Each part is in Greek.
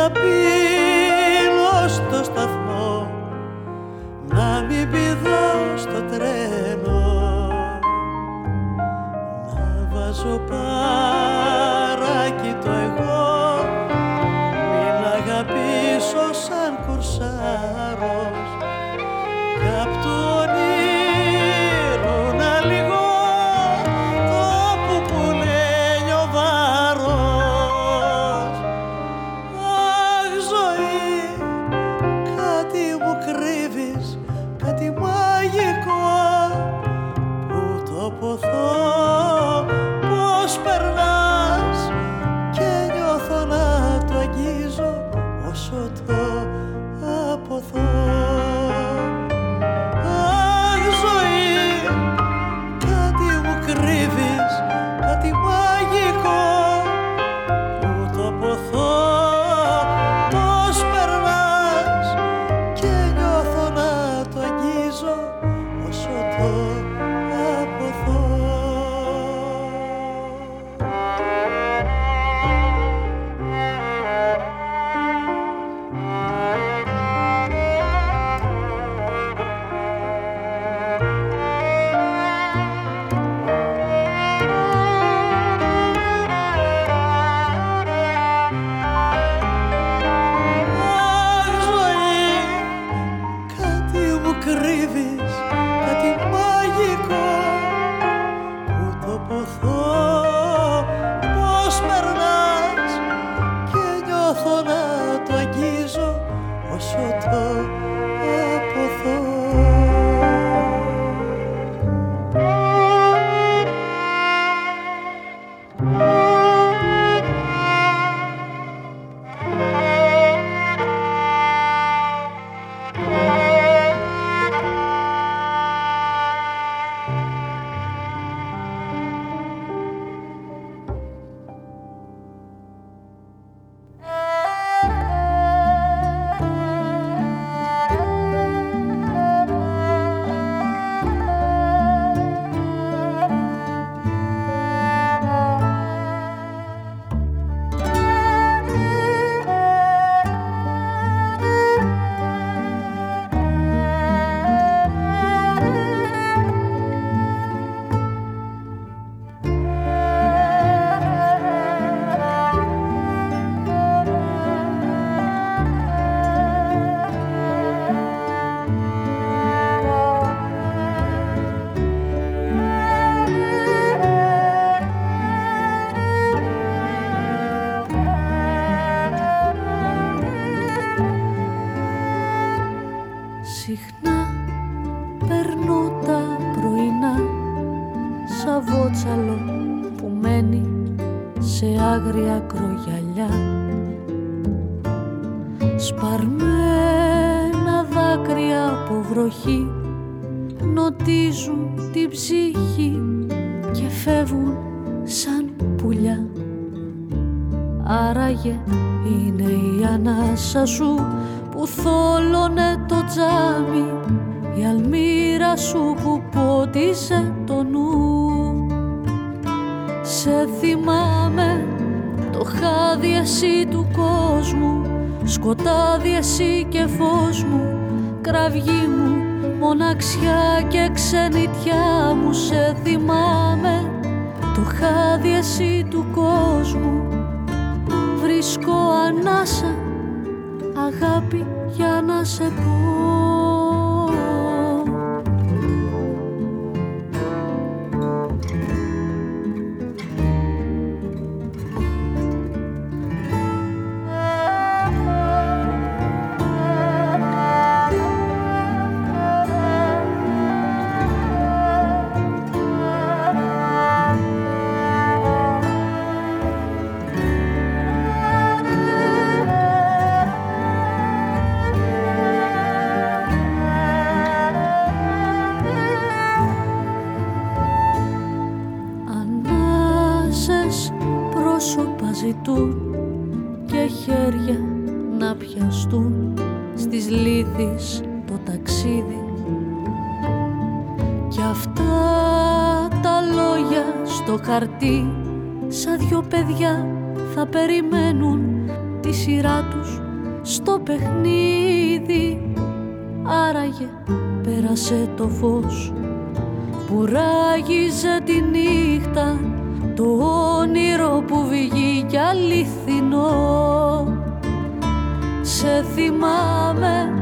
the beauty. Σε θυμάμαι. Το χάδι εσύ του κόσμου σκοτάδι εσύ και φως μου. Κραυγή μου μοναξιά και ξενιτιά μου σε θυμάμαι. Το χάδι εσύ του κόσμου. Βρίσκω ανάσα αγάπη για να σε πω στο παιχνίδι. Άραγε πέρασε το φως. Που ράγιζε τη νύχτα. Το όνειρο που βγήκε αληθινό. Σε θυμάμαι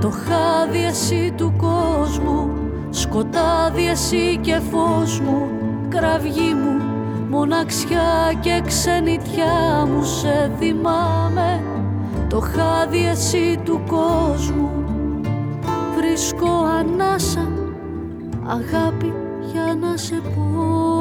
το χάδι εσύ του κόσμου. Σκοτάδι εσύ και φως μου. Κραυγή μου Μοναξιά και ξενιτιά μου. Σε θυμάμαι Το χάδι εσύ του κόσμου. Βρίσκω ανάσα αγάπη για να σε πω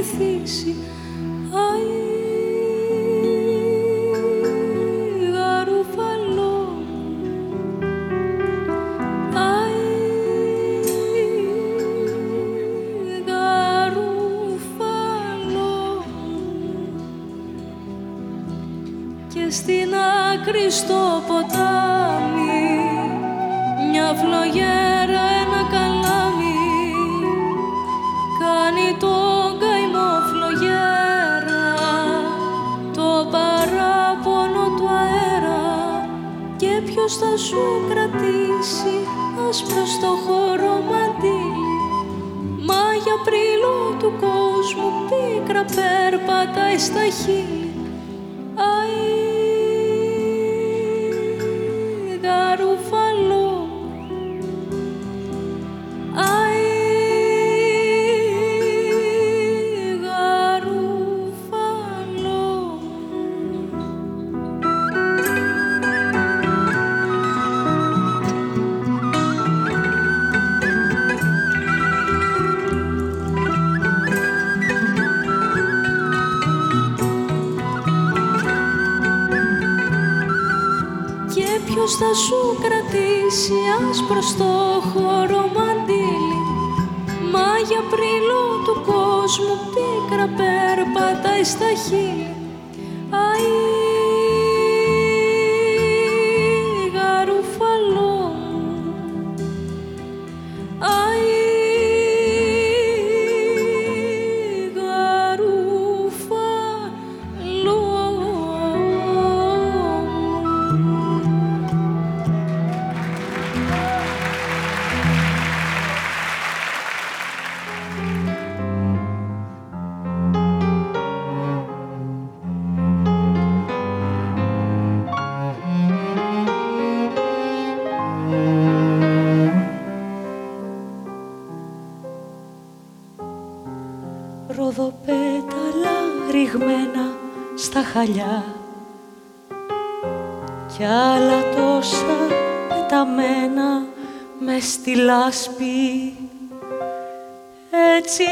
έχει περπατάει στα 心。Χαλιά κι άλλα τόσα πεταμένα μες στη λάσπη. Έτσι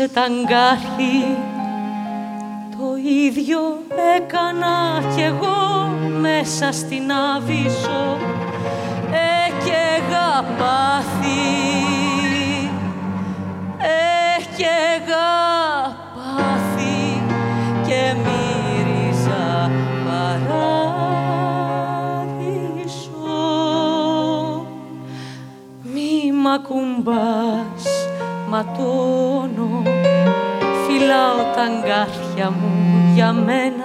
άγγιξε τα αγκάθι Το ίδιο έκανα κι εγώ μέσα στην άβυσσο. Ε και αγαπάθη Ε και αγαπάθη και μύριζα παρά μ' ακουμπάς ματώνω Φυλάω τα αγκάθια μου για μένα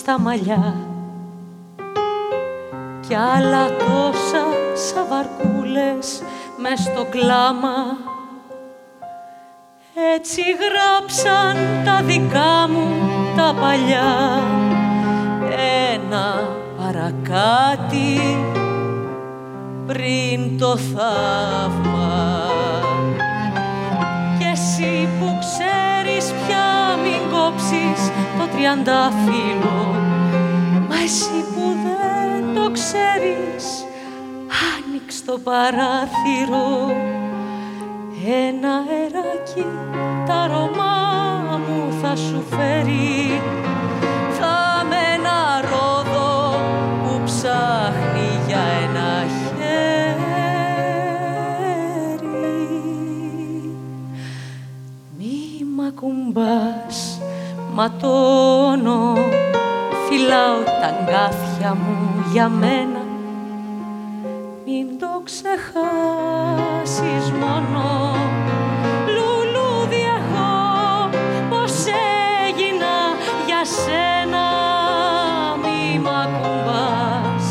στα μαλλιά. Κι άλλα τόσα σαν βαρκούλες μες στο κλάμα. Έτσι γράψαν τα δικά μου τα παλιά. Ένα παρακάτι πριν το θαύμα τριαντάφυλλο Μα εσύ που δεν το ξέρεις άνοιξ το παράθυρο. Ένα αεράκι τα αρώμα μου θα σου φέρει. Θα με ένα ρόδο που ψάχνει για ένα χέρι. Μη μ' ακουμπάς ματώνω. Φυλάω τα αγκάθια μου για μένα. Μην το ξεχάσεις μόνο. Λουλούδι εγώ πως έγινα για σένα. Μη μ' ακουμπάς.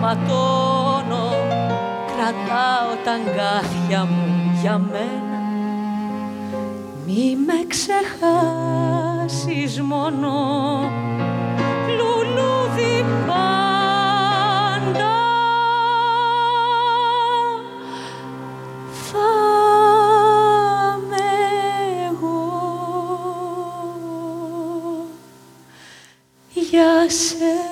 Ματώνω. Κρατάω τα αγκάθια μου για μένα. Μη με ξεχάσεις μόνο. Λουλούδι πάντα θα με εγώ. Για σένα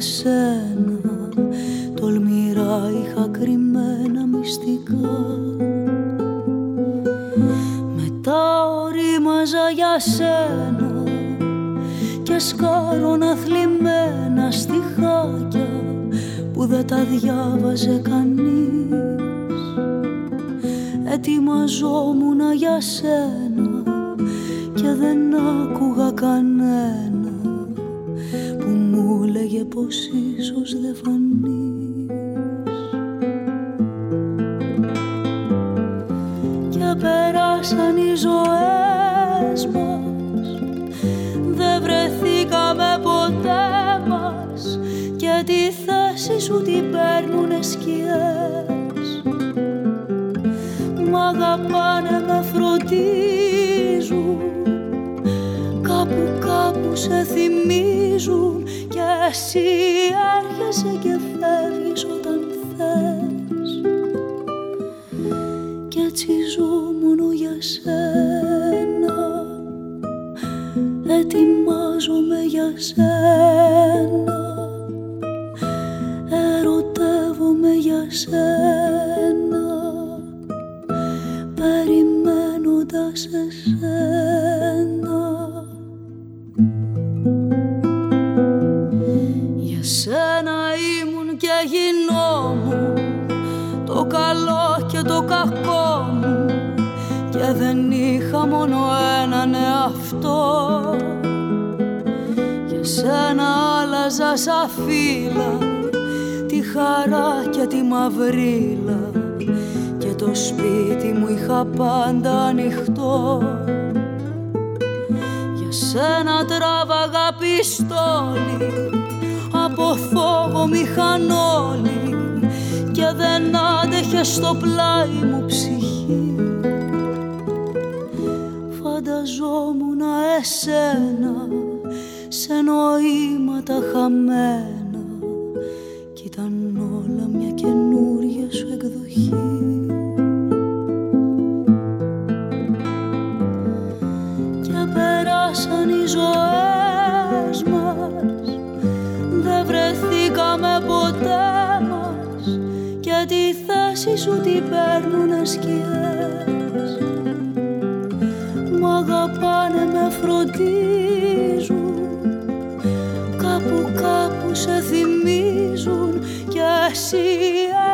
Sư σου την παίρνουνε σκιές. Μ' αγαπάνε, με φροντίζουν. Κάπου κάπου σε θυμίζουν. Και εσύ έρχεσαι και φεύγεις όταν θες. Κι έτσι ζω μόνο για σένα. Ετοιμάζομαι για σένα σένα Περιμένοντας εσένα. Για σένα ήμουν και γινόμουν Το καλό και το κακό μου. Και δεν είχα μόνο έναν εαυτό. Για σένα άλλαζα σαν φύλλα. Τη χαρά και τη μαυρίλα. Και το σπίτι μου είχα πάντα ανοιχτό. Για σένα τράβαγα πιστόλι Από φόβο μηχανόλι. Και δεν άντεχε στο πλάι μου ψυχή. Φανταζόμουν εσένα σε νοήματα χαμένα εκδοχή και περάσαν οι ζωές μας δεν βρεθήκαμε ποτέ μας. Και τη θέση σου την παίρνουνε σκιές Μ' αγαπάνε, με φροντίζουν. Κάπου κάπου σε θυμίζουν Κι εσύ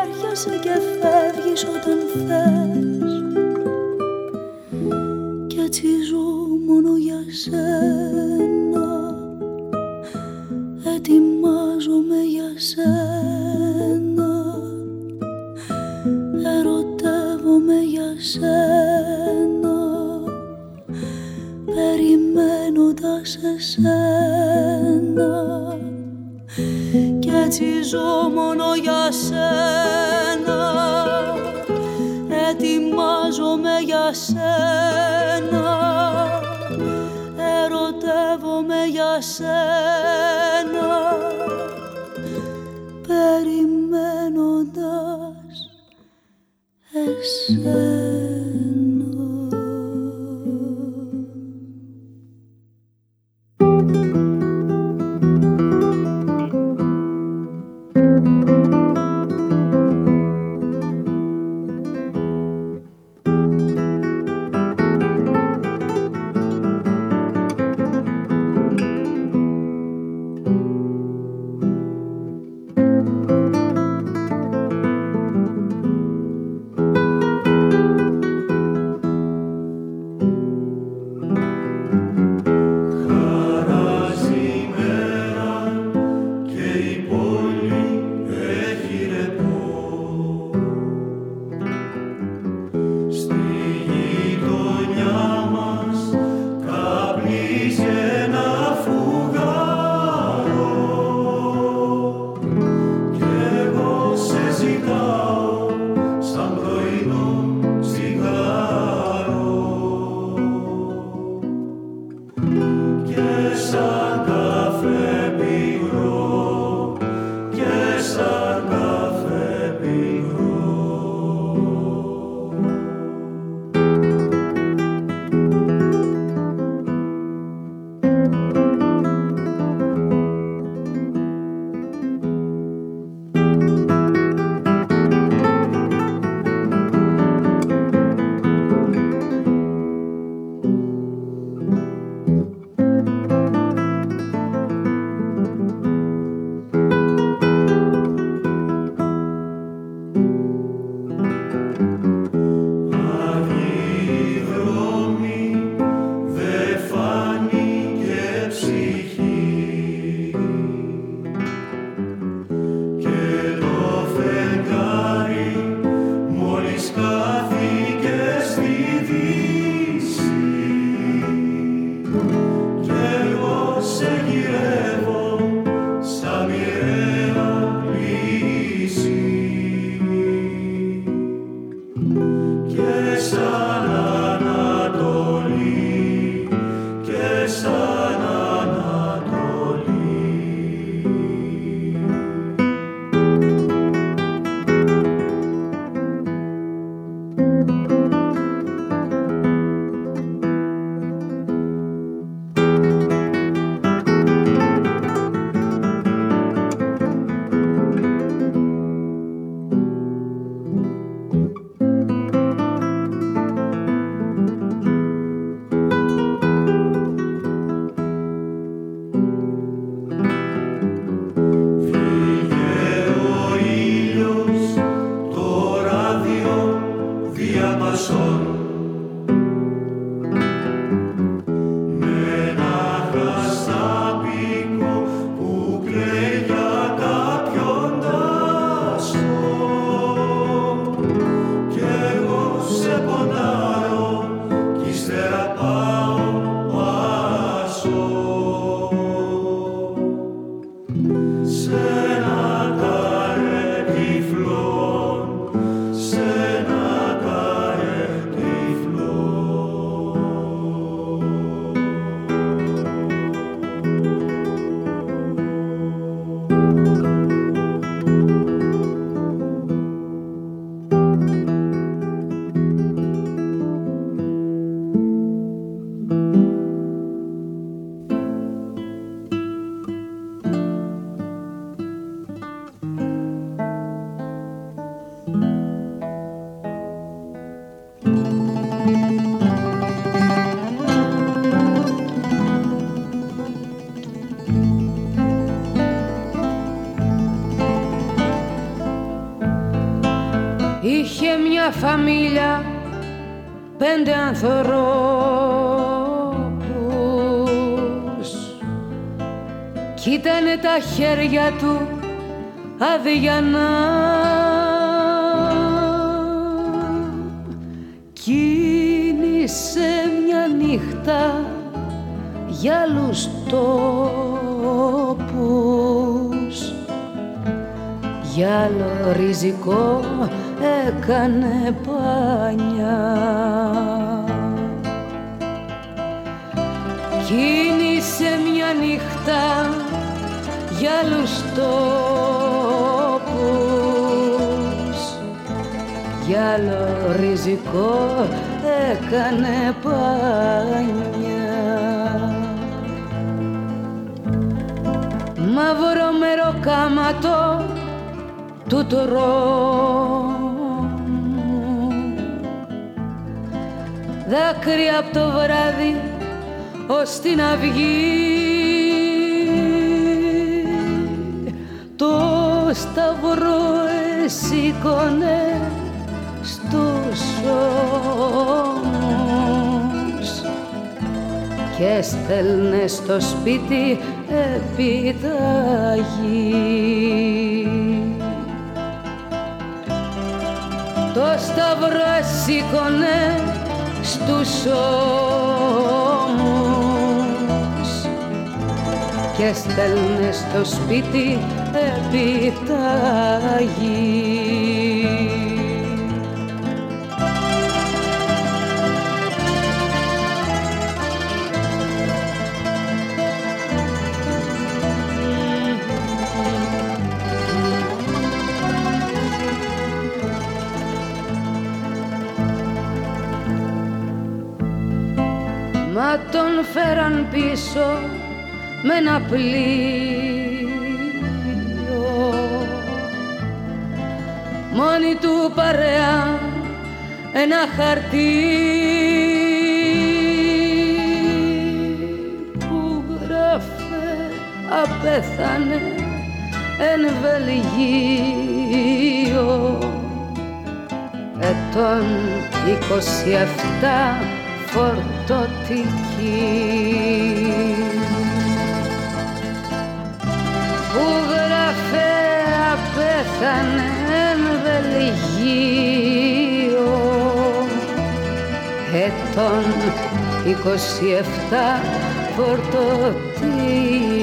έρχεσαι και φεύγεις όταν θες. Κι έτσι ζω μόνο για σένα. Ετοιμάζομαι για σένα. Ερωτεύομαι για σένα. Περιμένοντας εσένα. και έτσι ζω μόνο για σένα. Ετοιμάζομαι για σένα. Ερωτεύομαι για σένα φαμίλια πέντε ανθρώπους κι ήτανε τα χέρια του αδιανά κίνησε μια νύχτα για άλλους τόπους. Για άλλο ριζικό έκανε πάνια. Κίνησε μια νύχτα για άλλους τόπους. Για άλλο ριζικό έκανε πάνια. Μαύρο μεροκάματο του τρόμου δάκρυα από το βράδυ ως την αυγή. Το σταυρό εσήκωνε στους ώμους και στέλνε στο σπίτι επιταγή το σταυρό σήκωνε στους ώμους και στέλνε στο σπίτι επιταγή. Τον φέραν πίσω με ένα πλοίο. Μόνη του παρέα ένα χαρτί που γράφε απέθανε εν Βελγίο. Ετών 27 φορτωτική που γράφε απέθανε εν Βελγίο. Ετών 27 φορτωτική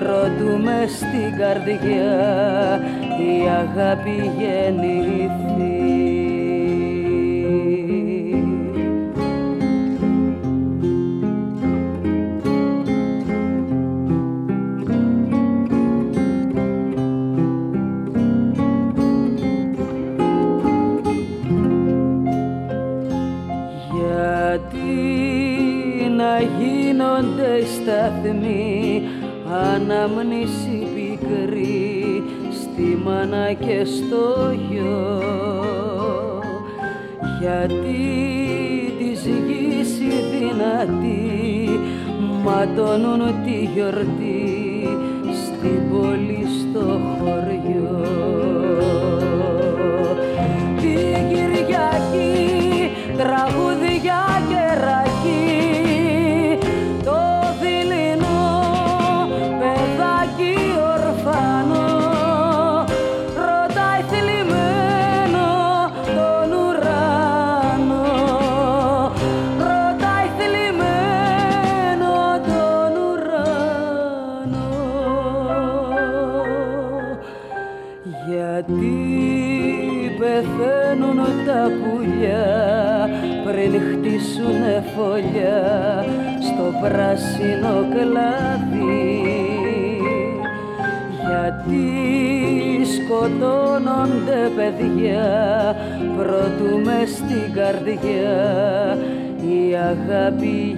προτού μες στην καρδιά η αγάπη γεννηθεί μάνα και στο γιο. Γιατί της γης οι δυνατοί ματώνουν τη γιορτή πράσινο κλάδι γιατί σκοτώνονται παιδιά προτού μες στην καρδιά η αγάπη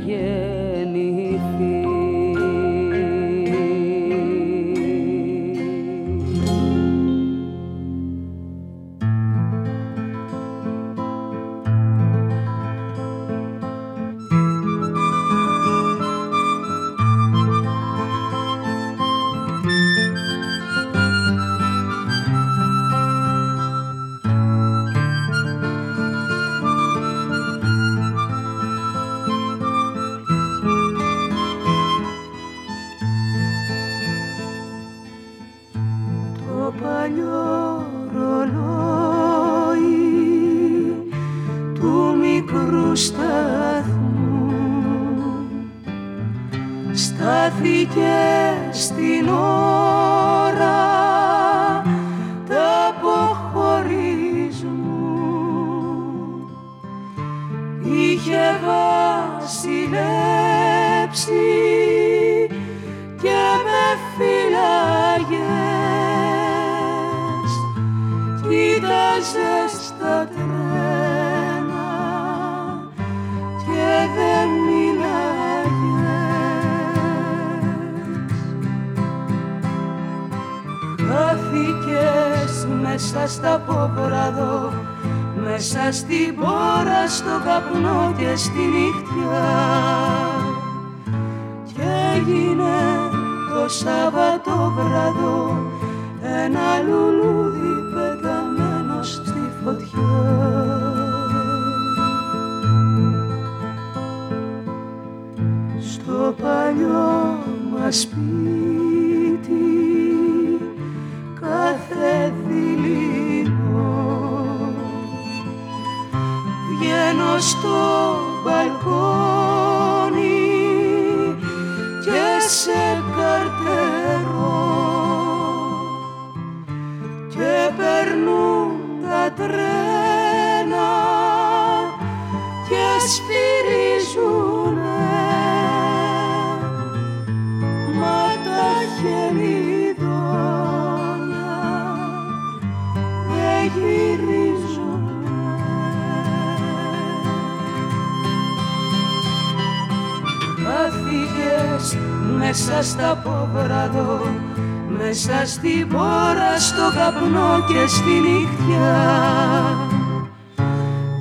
στη νύχια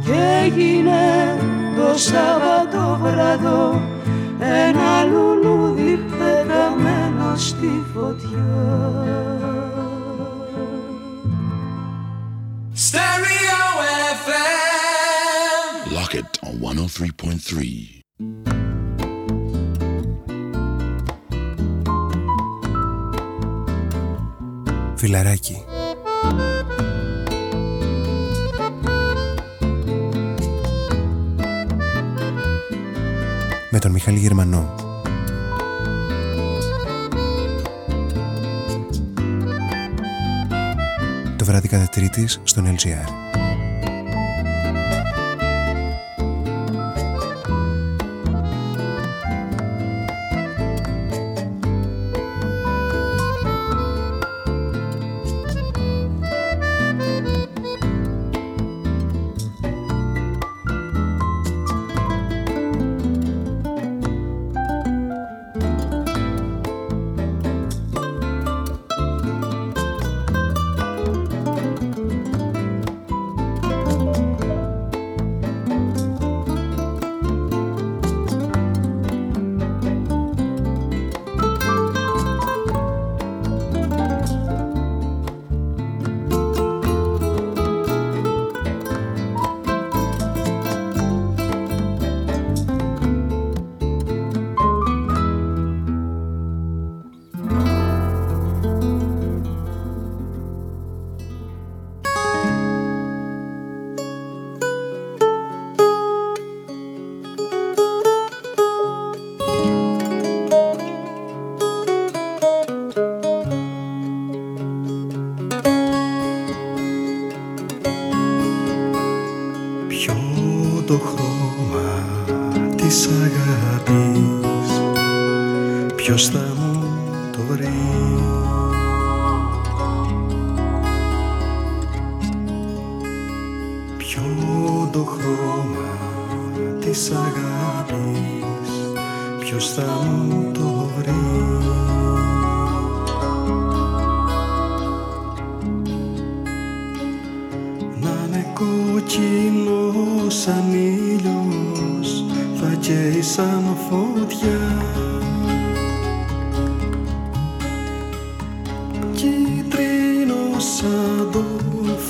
και έγινε το Σάββατο βράδο ένα λουλούδι πεταμένο στη φωτιά. Stereo FM Lock it on 103.3 Φιλαράκι Γερμανό. Το βράδυ κατά τρίτης στον LGR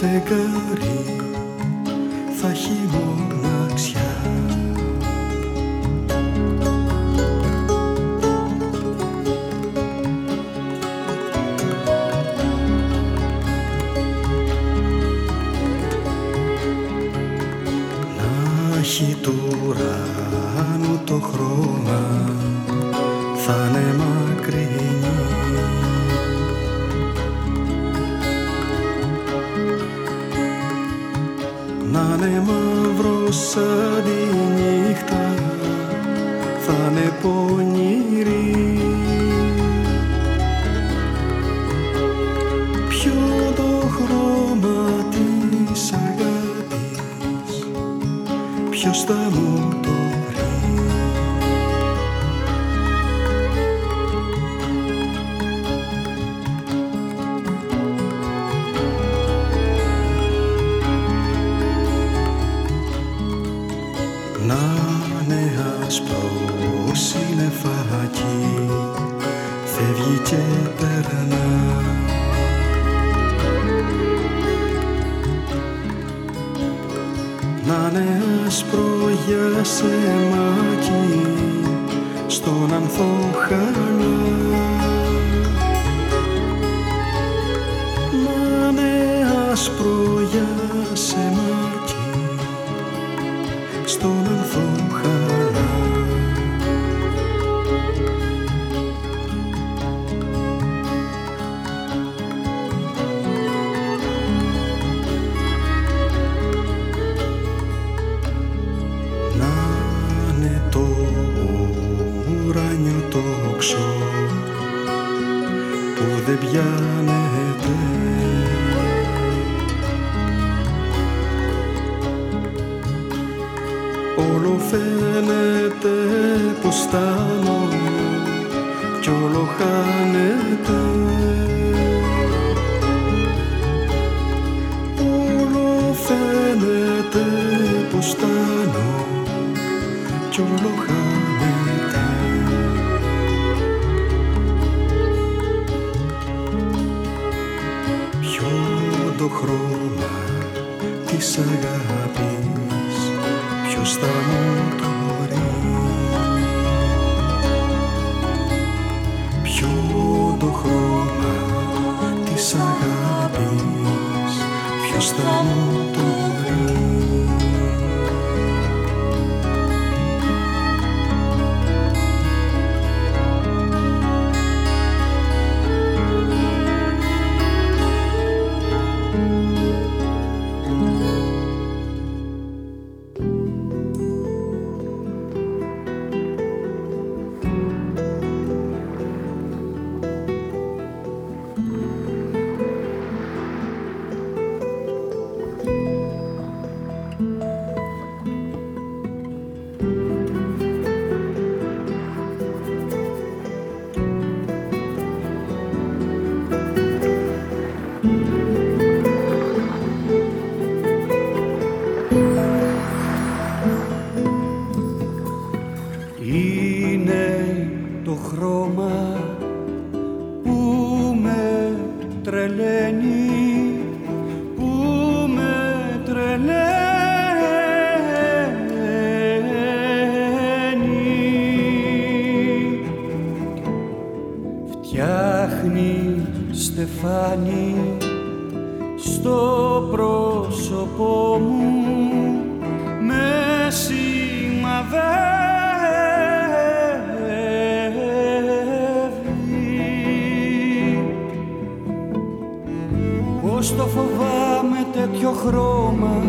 φεγγάρι θα χειμώνα τρελαίνει που με τρελαίνει. Φτιάχνει στεφάνι στο πρόσωπό μου χρώμα.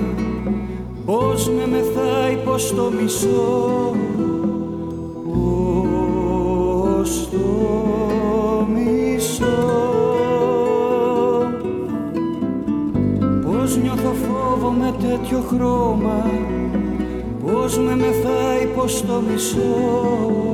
Πως με μεθάει πως το μισό, πως το μισό, πως νιώθω φόβο με τέτοιο χρώμα. Πως με μεθάει πως το μισό.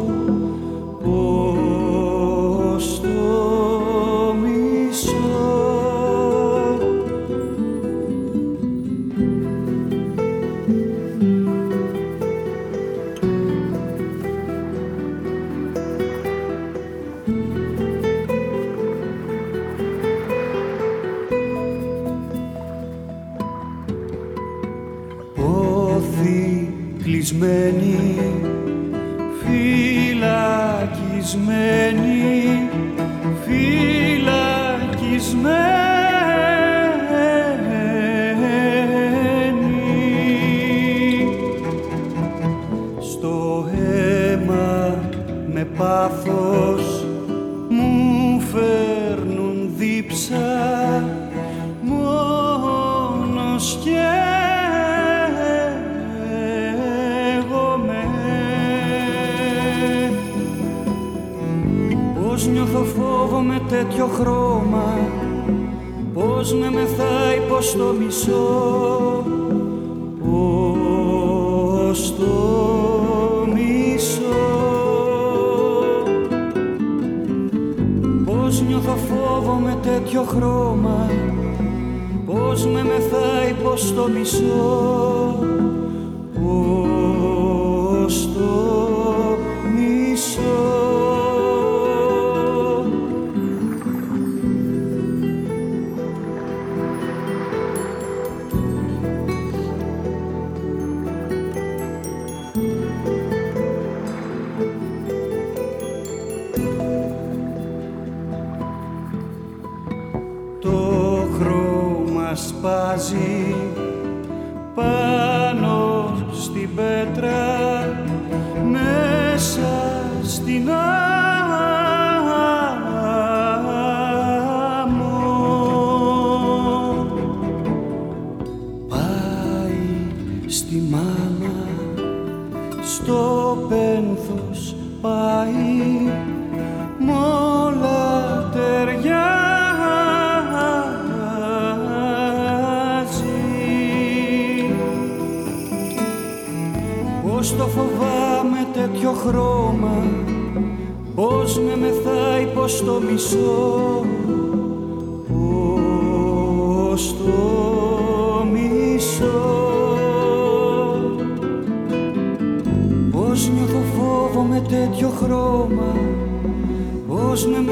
Μισό εσένα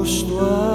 δεν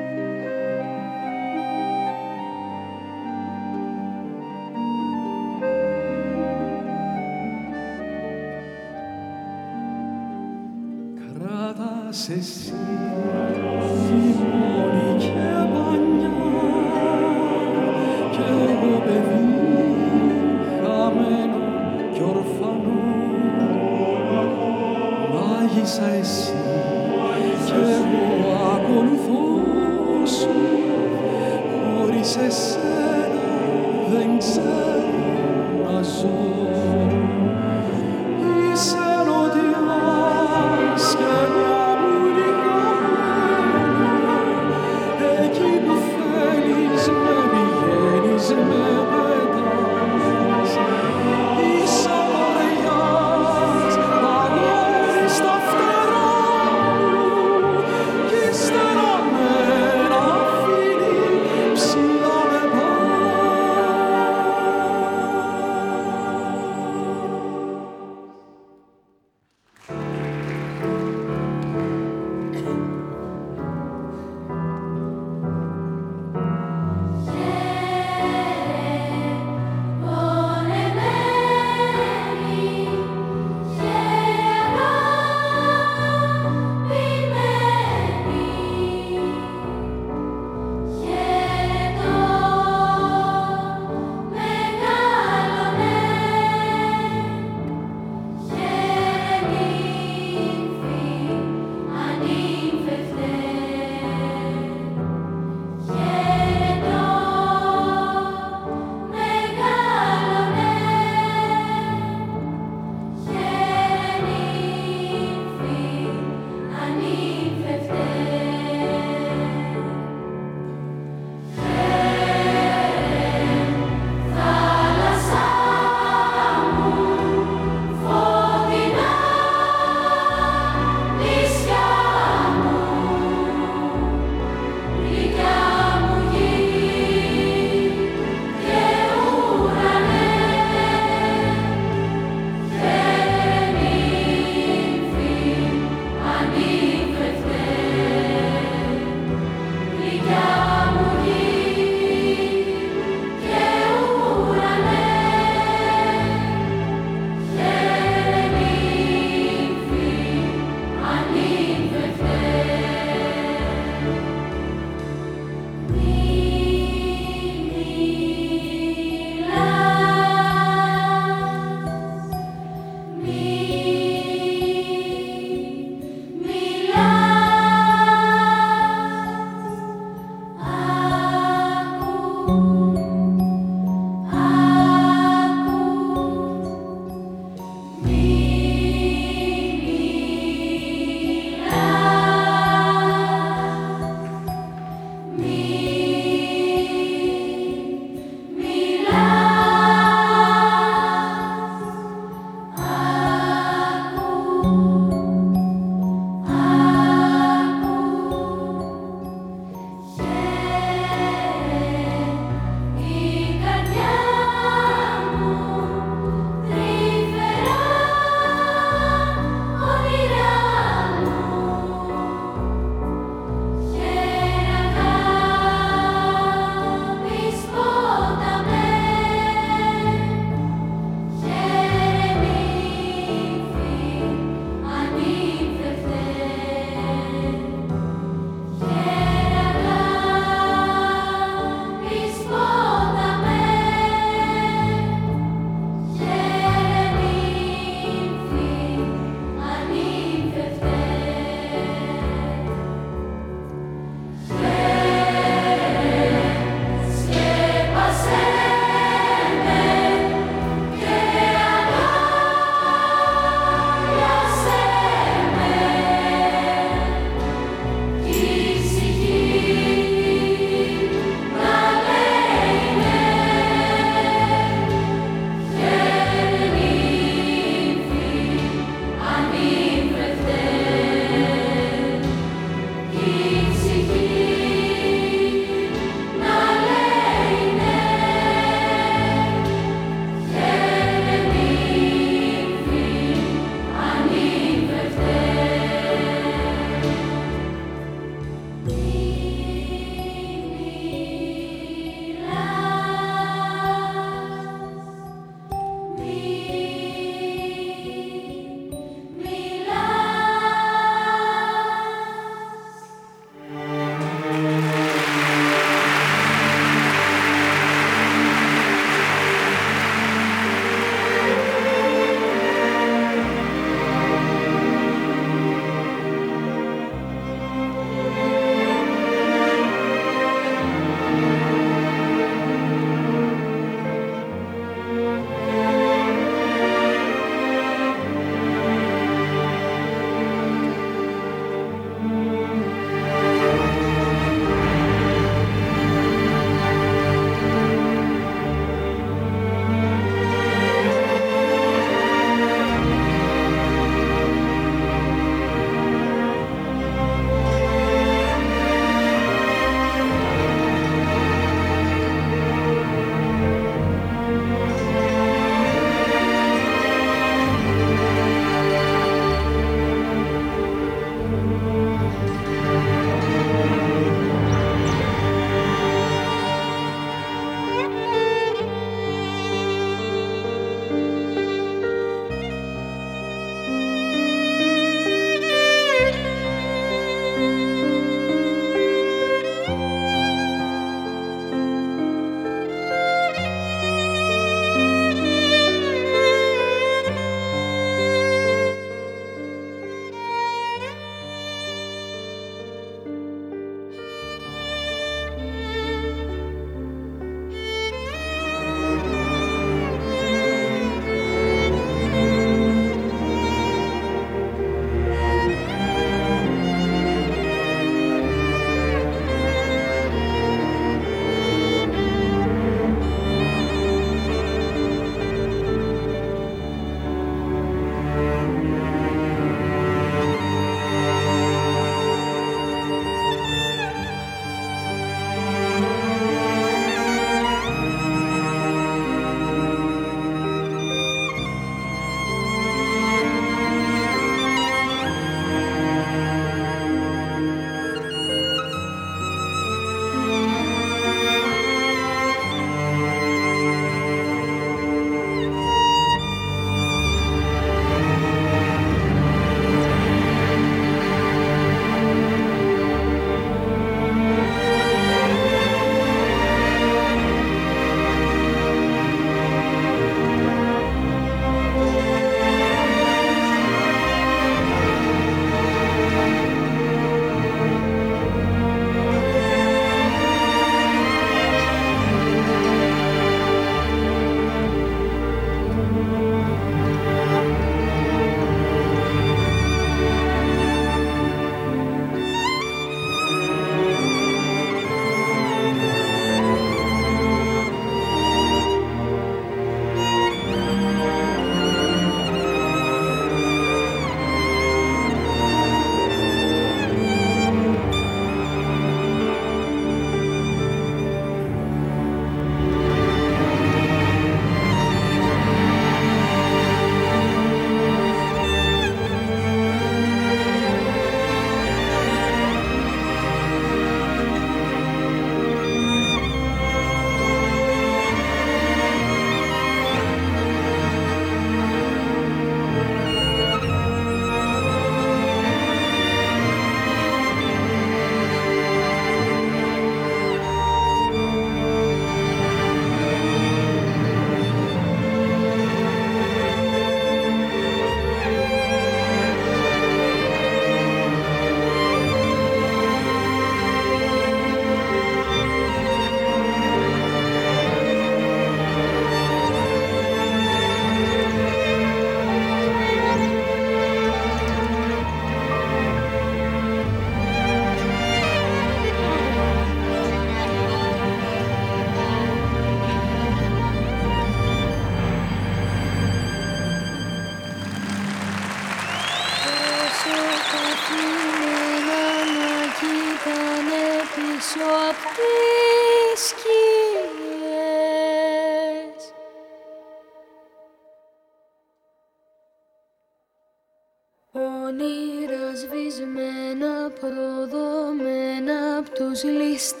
Όνειρα σβησμένα προδομένα απ' τους ληστές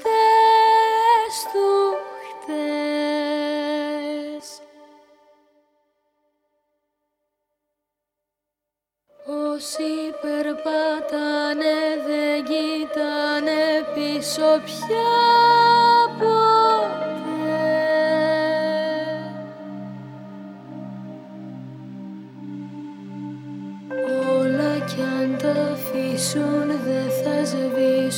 του χτες. Όσοι περπάτανε δεν κοίτανε πίσω πια κλέβει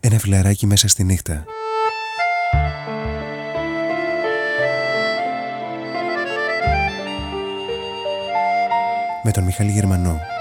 Ένα φιλαράκι μέσα στη νύχτα. Με τον Μιχάλη Γερμανό.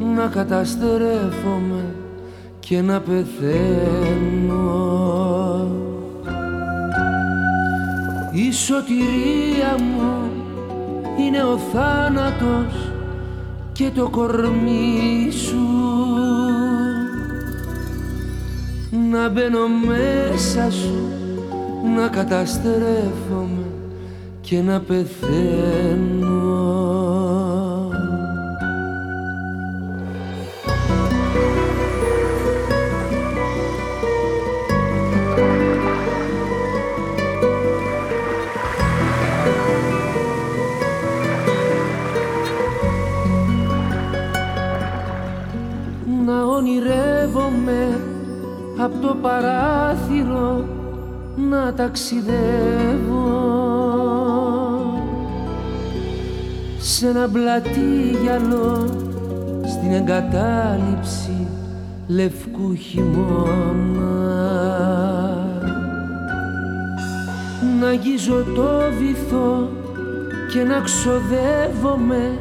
Να καταστρέφομαι και να πεθαίνω. Η σωτηρία μου είναι ο θάνατος και το κορμί σου. Να μπαίνω μέσα σου να καταστρέφομαι και να πεθαίνω απ' το παράθυρο να ταξιδεύω. Σε ένα πλατή γυαλό στην εγκατάλειψη λευκού χειμώνα. Να αγγίζω το βυθό και να ξοδεύομαι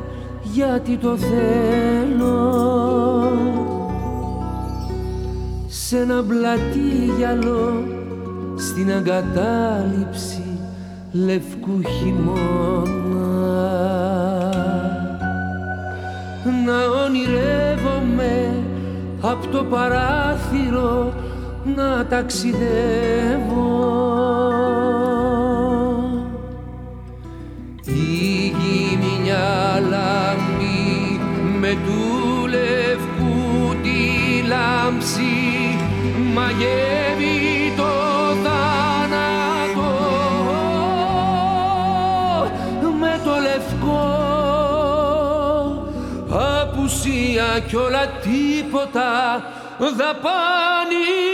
γιατί το θέλω σε ένα πλατή γυαλό στην αγκατάλειψη λευκού χειμώνα. Να ονειρεύομαι από το παράθυρο να ταξιδεύω. Η γη μια λάμπη με του λευκού τη λάμψη μαγεύει το θάνατο. Με το λευκό απουσία κι όλα τίποτα δαπάνη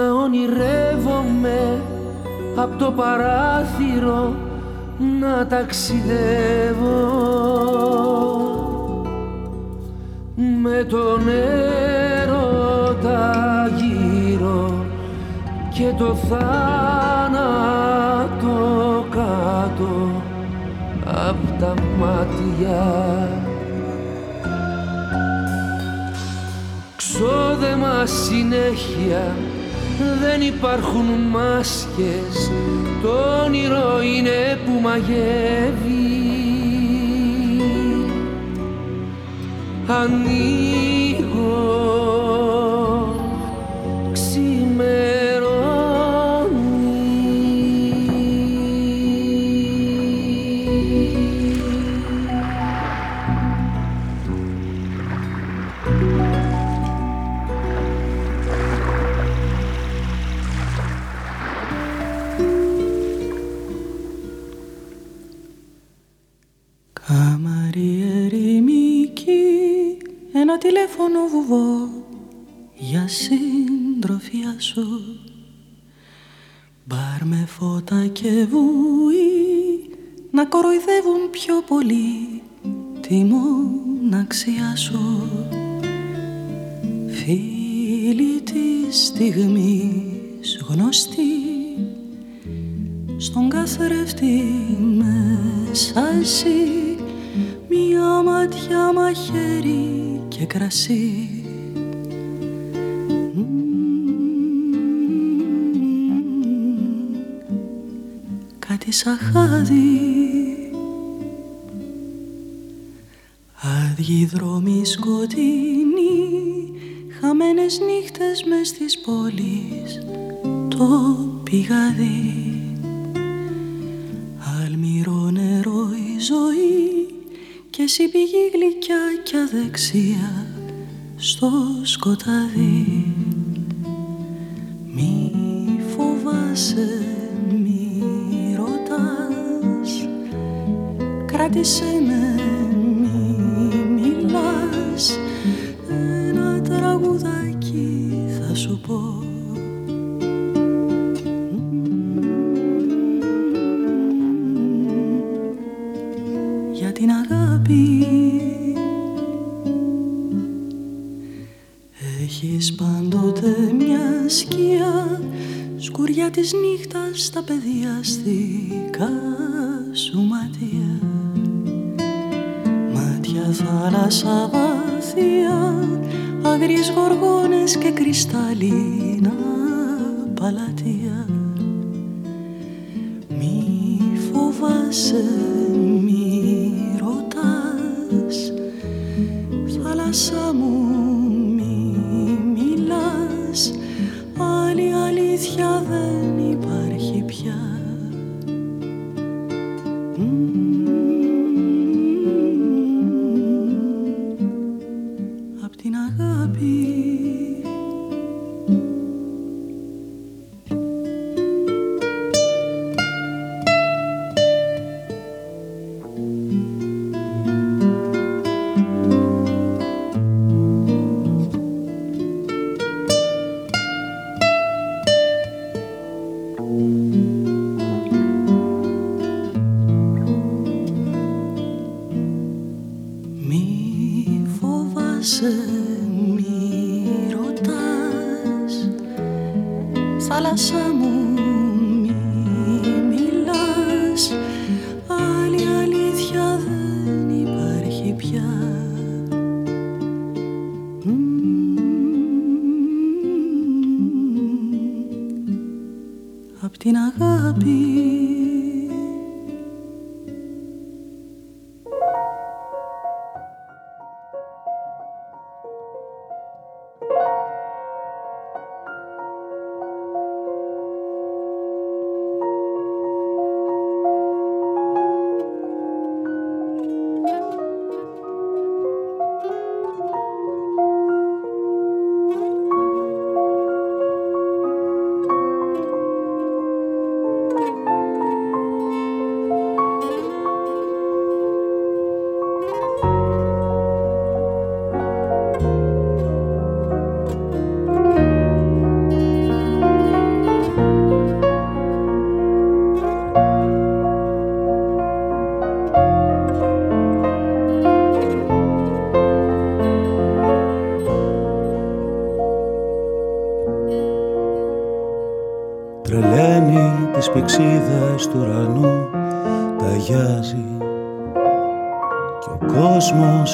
ονειρεύομαι από το παράθυρο να ταξιδεύω. Με τον έρωτα γύρω και το θάνατο κάτω απ' τα μάτια. Ξόδεμα συνέχεια δεν υπάρχουν μάσκες. Το όνειρο είναι που μαγεύει. Ανοίγω συντροφιά σου. Μπαρ με φώτα και βουή να κοροϊδεύουν πιο πολύ τη μοναξιά σου. Φίλοι της στιγμής γνωστή στον καθρέφτη μέσα εσύ. Μια ματιά μαχαίρι και κρασί σαν χάδι Άδειοι δρόμοι σκοτεινοί Χαμένες νύχτες μες στις πόλεις Το πηγαδί Αλμυρό νερό η ζωή και εσύ πηγή γλυκιά και αδεξία στο σκοτάδι listen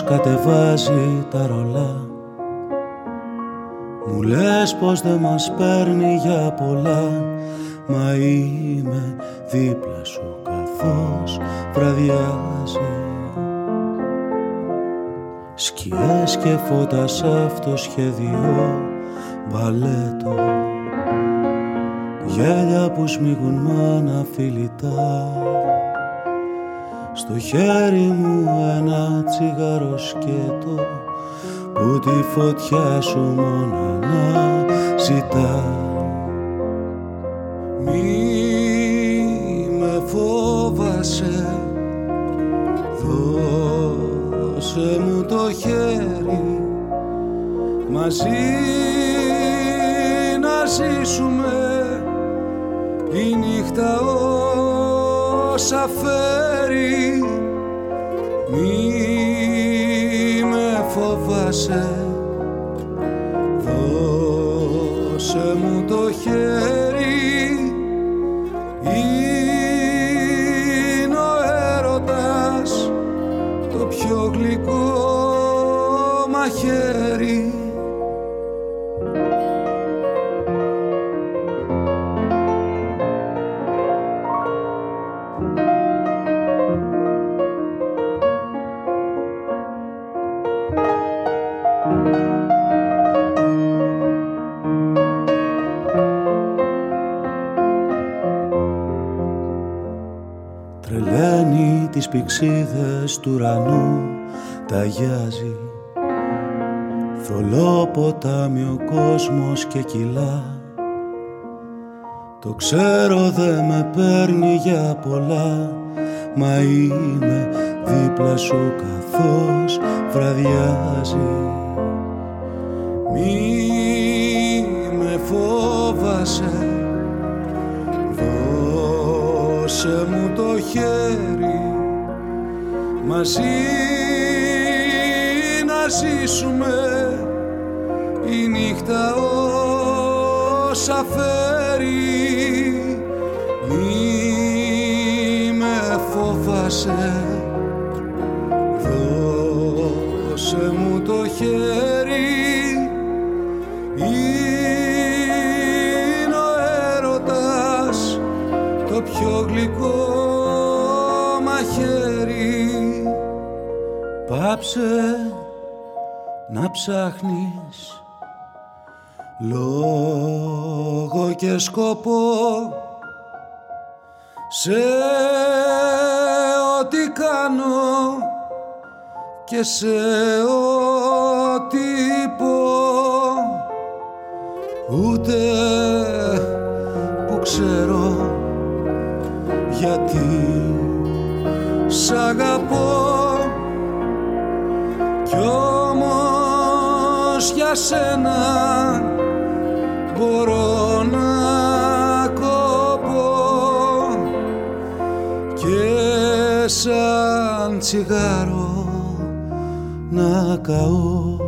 κατεβάζει τα ρολά. Μου λες πως δεν μας παίρνει για πολλά. Μα είμαι δίπλα σου καθώς βραδιάζει. Σκιές και φώτα σ' αυτό σχέδιο μπαλέτο. Γέλια που σμίγουν μάνα φιλιτά Στο χέρι μου ένα τσιγάρο σκέτο Που τη φωτιά σου μόνο να ζητά. Μη με φόβασε Δώσε μου το χέρι μαζί να ζήσουμε του ουρανού ταγιάζει Θολό ποτάμι ο κόσμος και κιλά Το ξέρω δε με παίρνει για πολλά. Μα είμαι δίπλα σου καθώς βραδιάζει. Μη με φόβασες. Δώσε μου το χέρι μαζί να ζήσουμε η νύχτα όσα φέρει μη με φόβασες δώσε μου το χέρι πάψε να ψάχνεις λόγο και σκοπό. Σε ό,τι κάνω και σε ό,τι πω. Ούτε που ξέρω γιατί σ' αγαπώ όμως για σένα μπορώ να κοπώ. Και σαν τσιγάρο να καώ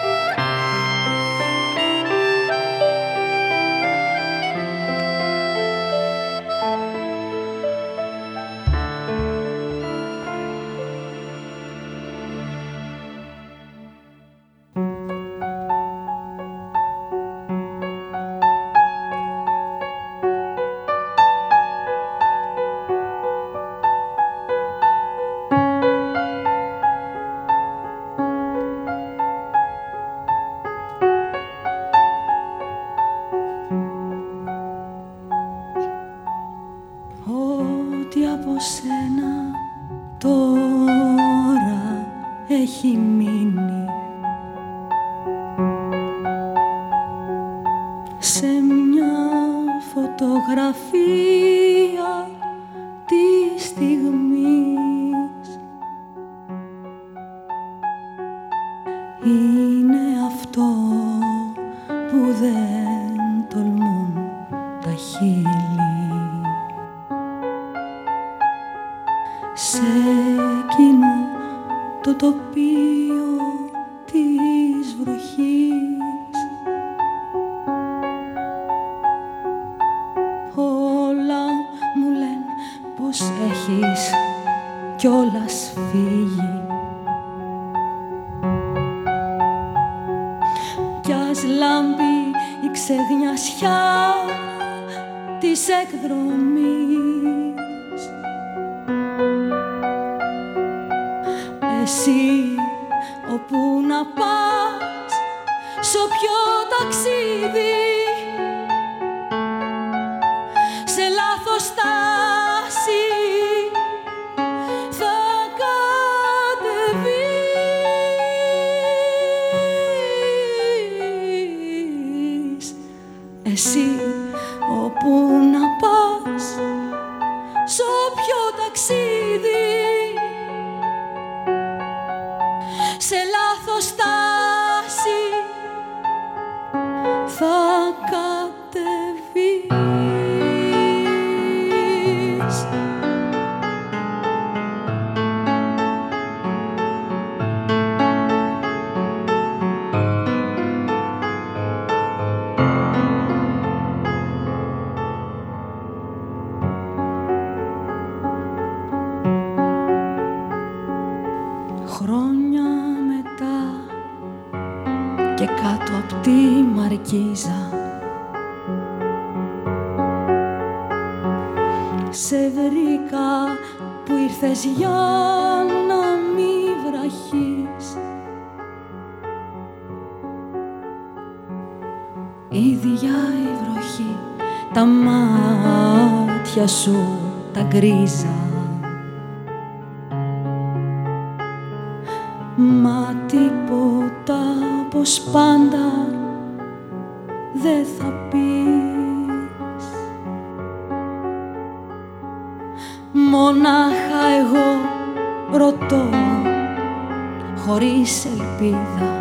σε βρήκα που ήρθες για να μη βραχείς. Ήδη η βροχή τα μάτια σου τα γκρίζα. Μα τίποτα πως πάντα χωρίς ελπίδα.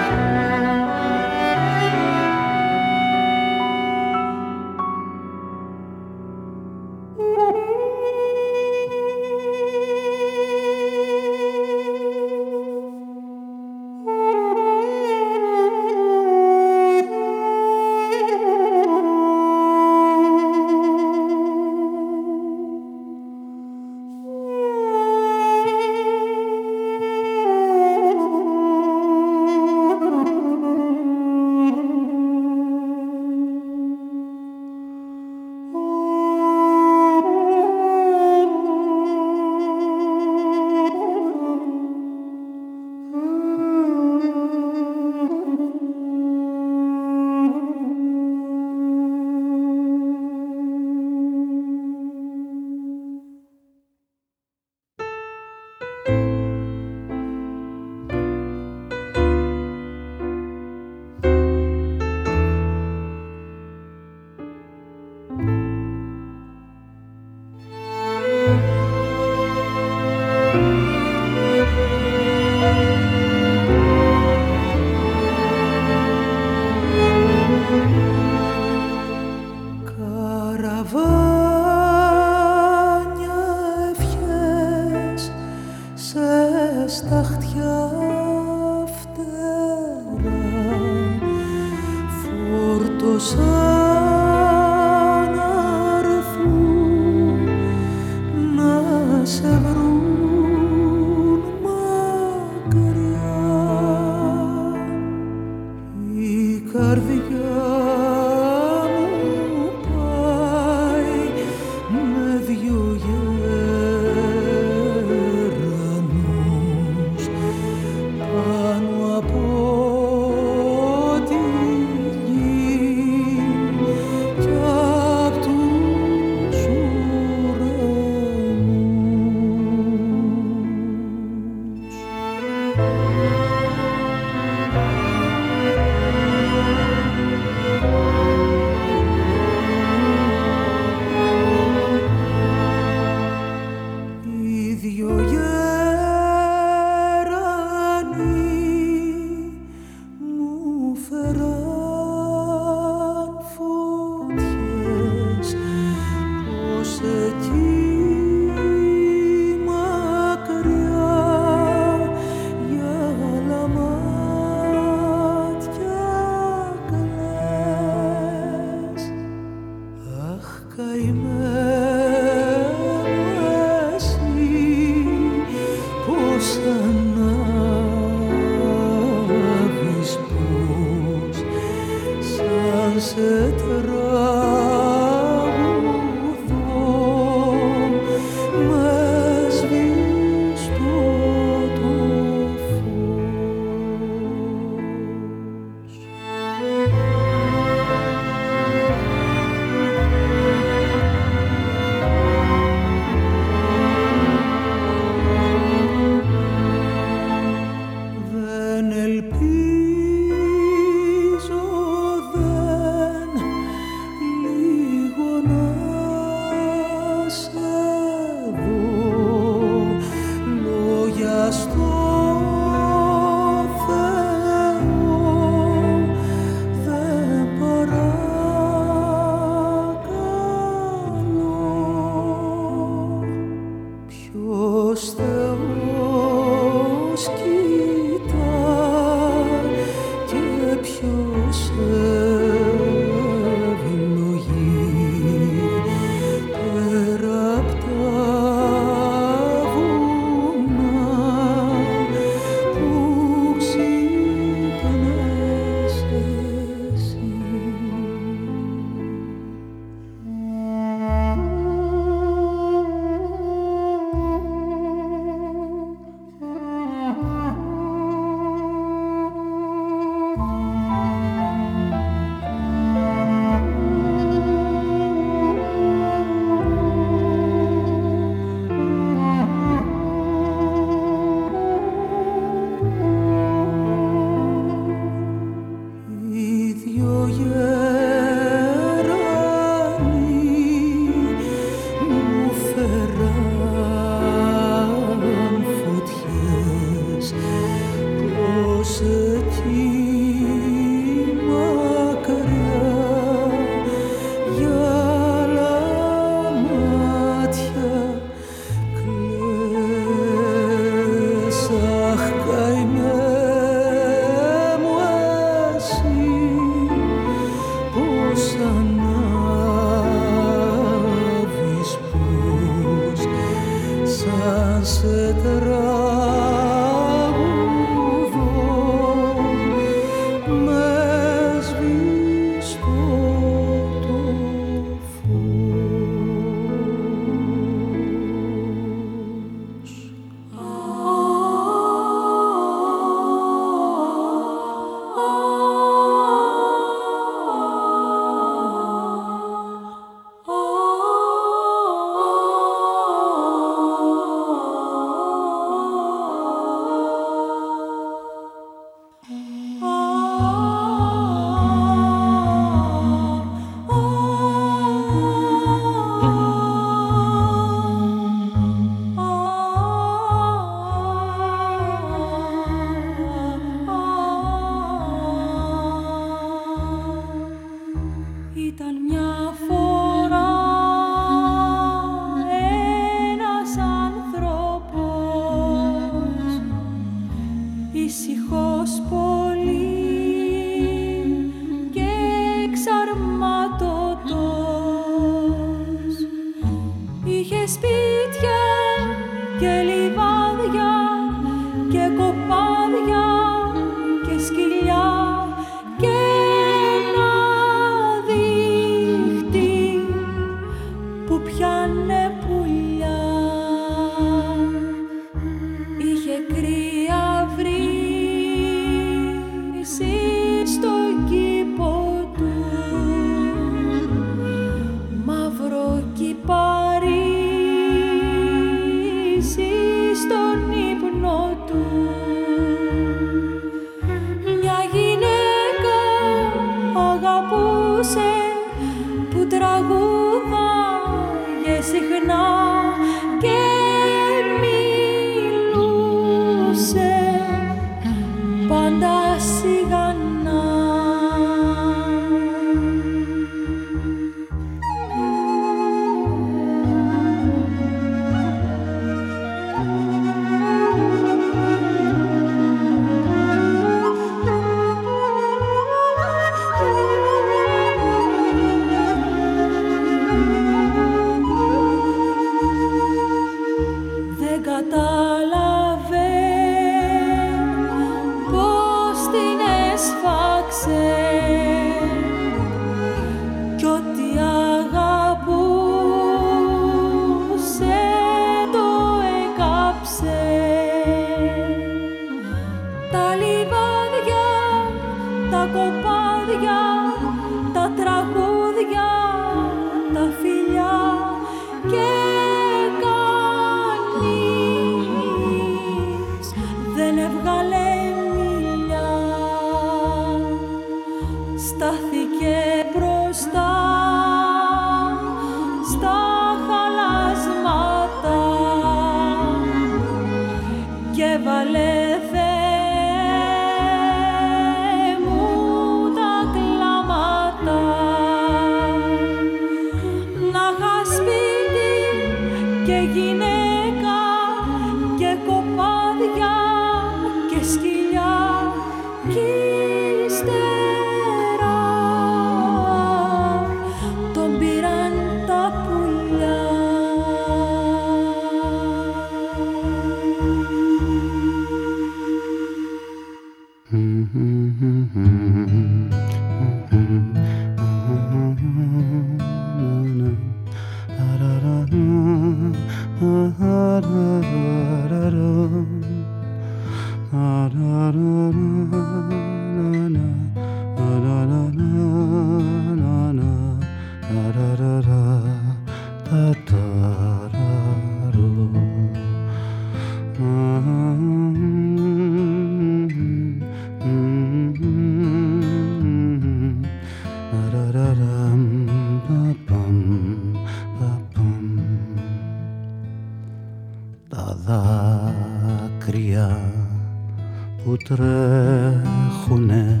Τρέχουνε.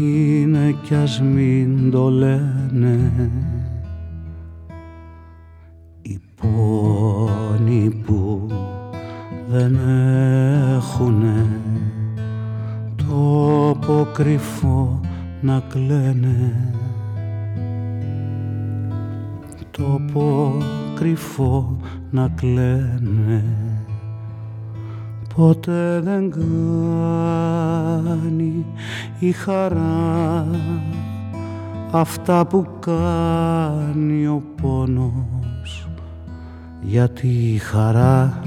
Είναι κι ας μην το λένε. Οι πόνοι που δεν έχουνε. Τόπο κρυφό να κλαίνε. Τόπο κρυφό να κλαίνε ποτέ δεν κάνει η χαρά αυτά που κάνει ο πόνος. Γιατί η χαρά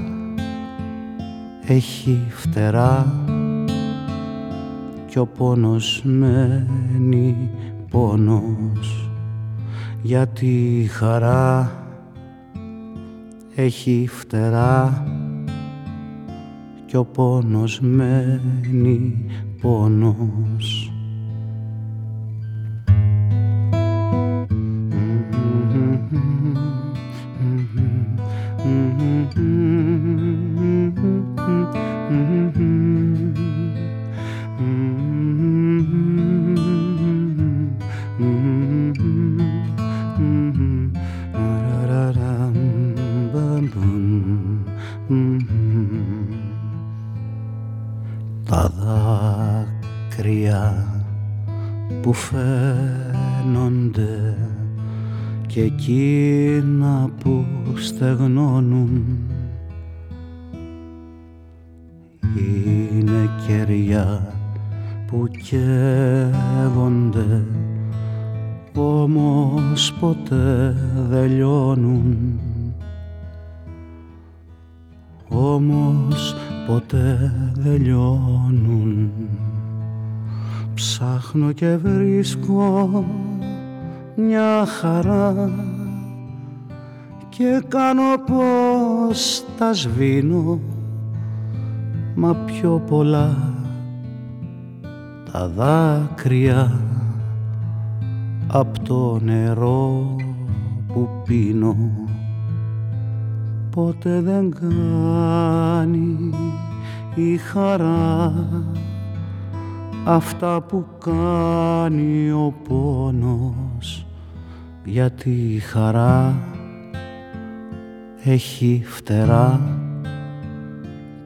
έχει φτερά κι ο πόνος μένει πόνος. Γιατί η χαρά έχει φτερά κι ο πόνος μένει πόνος βρίσκω μια χαρά και κάνω πως τα σβήνω μα πιο πολλά τα δάκρυα απ' το νερό που πίνω. Ποτέ δεν κάνει η χαρά αυτά που κάνει ο πόνος γιατί η χαρά έχει φτερά.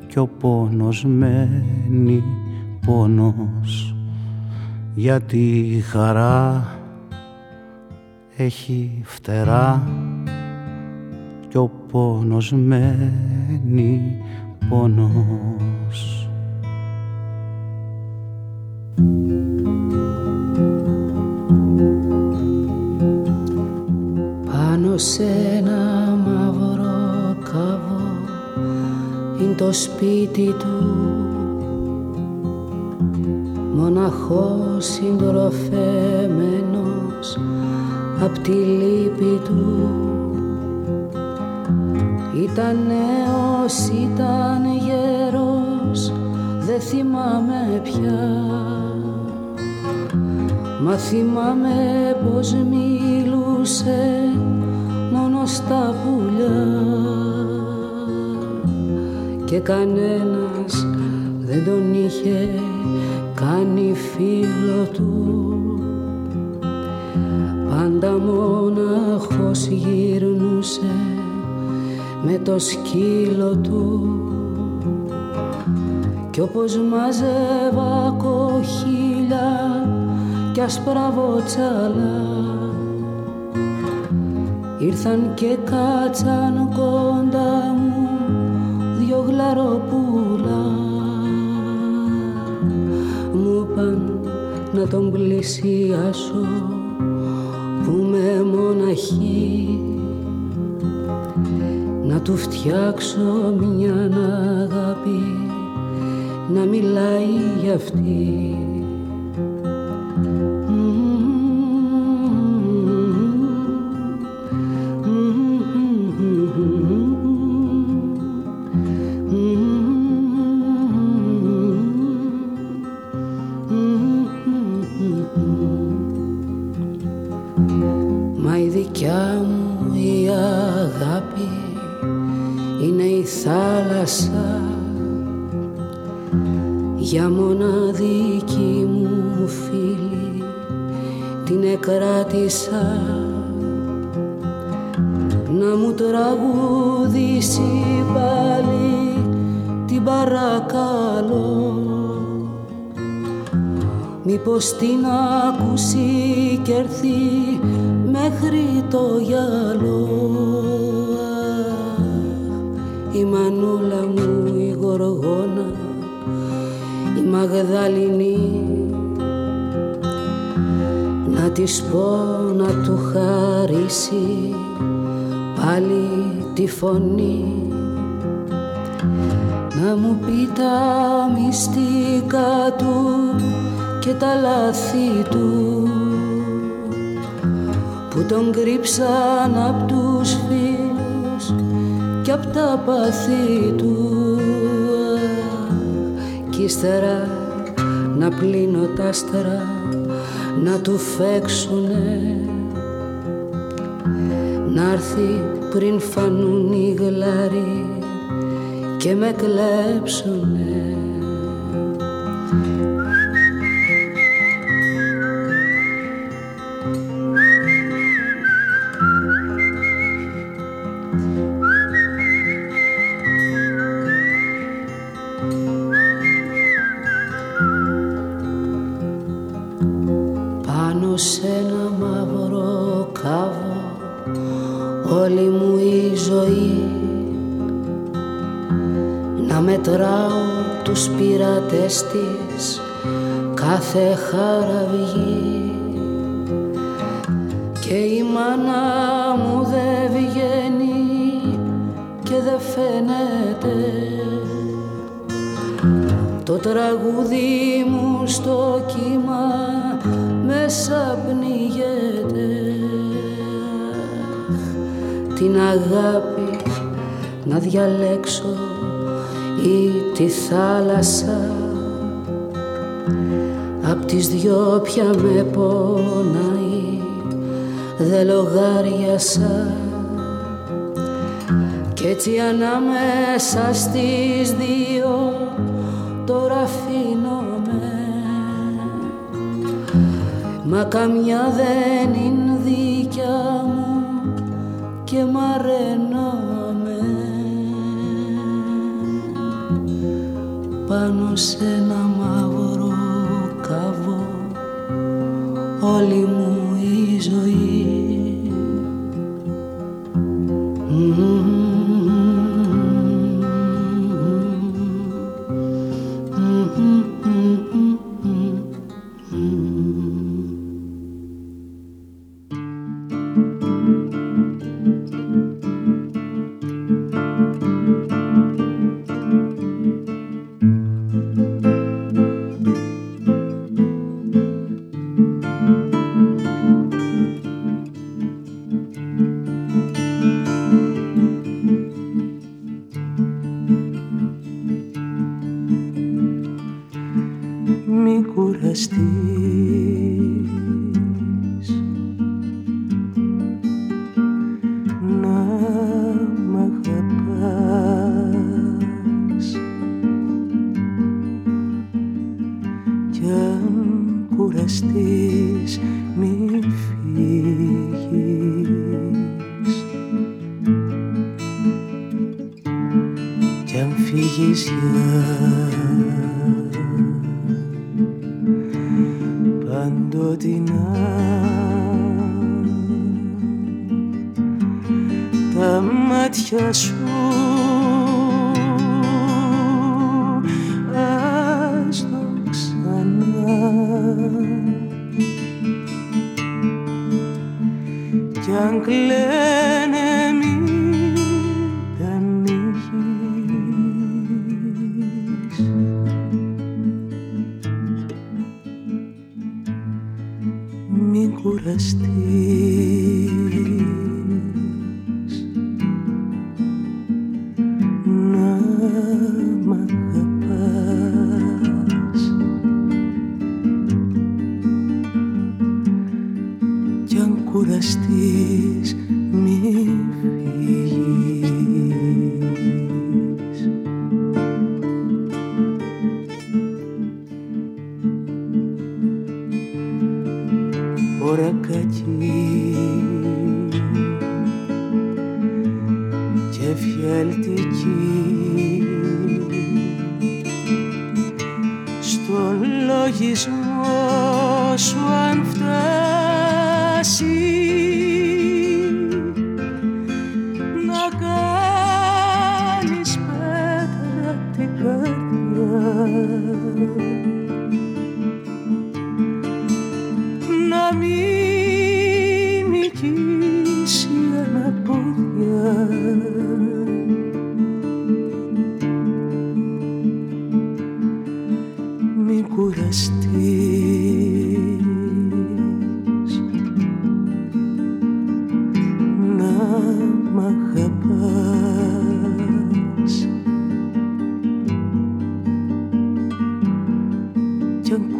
Κι ο πόνος μένει πόνος γιατί η χαρά έχει φτερά. Κι ο πόνος μένει πόνος Πάνω σε ένα μαύρο καβό είναι το σπίτι του. Μοναχός συντροφεμένος απ' τη λύπη του. Ήταν νέος, ήταν γέρος, δεν θυμάμαι πια Μα θυμάμαι πως μιλούσε μόνος στα πουλιά. Και κανένας δεν τον είχε κάνει φίλο του. Πάντα μόναχος γυρνούσε με το σκύλο του. Κι όπως μάζευα κοχύλια κι άσπρα βοτσάλα. Ήρθαν και κάτσαν κοντά μου δυο γλαροπούλα. Μου παν να τον πλησιάσω που με μοναχή. Να του φτιάξω μια αγάπη να μιλάει για αυτή μήπως την ακούσει και έρθει μέχρι το γυαλό. Η μανούλα μου η γοργόνα η Μαγδαληνή. Να της πω να του χαρίσει πάλι τη φωνή και τα λάθη του που τον κρύψαν απ' τους φίλους και απ' τα παθή του. Κι ύστερα να πλύνω τα άστερα να του φέξουνε να έρθει πριν φανούν οι γλάροι και με κλέψουνε κάθε χαραυγή. Και η μάνα μου δε βγαίνει και δε φαίνεται. Το τραγούδι μου στο κύμα μέσα πνιγέται την αγάπη να διαλέξω ή τη θάλασσα. Απ' τις δυο πια με πονάει Δε λογάριασα. Κι έτσι ανάμεσα στις δύο Τώρα αφήνομαι. Μα καμιά δεν είναι δικιά μου Και μαραίνομαι Πάνω σε ένα volume μέσα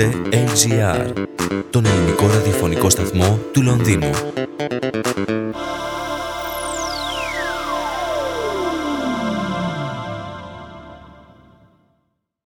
Ακούτε LGR, τον ελληνικό ραδιοφωνικό σταθμό του Λονδίνου.